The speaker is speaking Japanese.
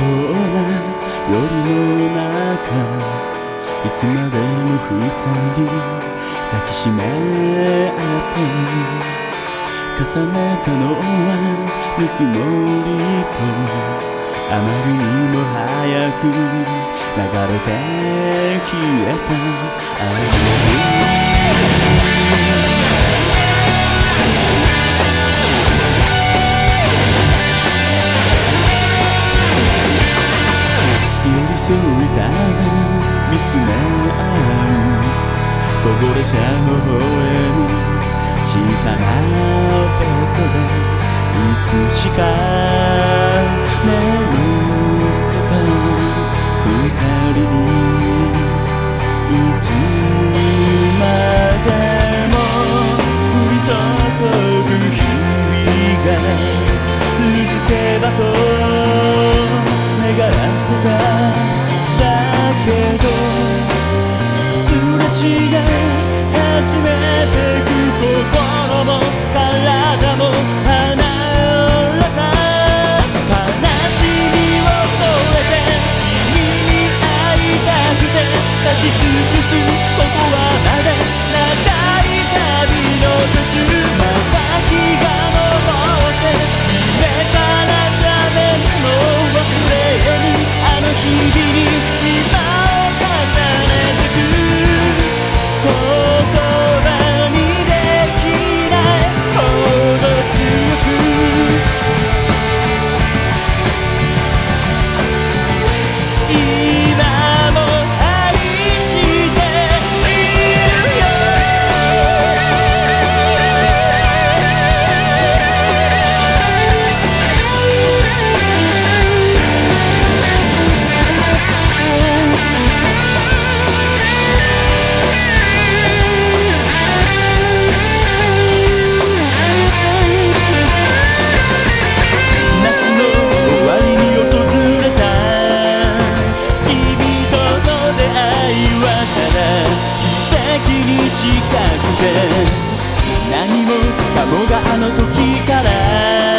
そうな夜の中いつまでも二人抱きしめ合って重ねたのはぬくもりとあまりにも早く流れて消えた。愛り添いたな見つめ合うこぼれた微笑む小さなベッドでいつしか眠ってた二人にいつまでも降り注ぐ日々が続けばと願ってた近くで。何もかもがあの時から。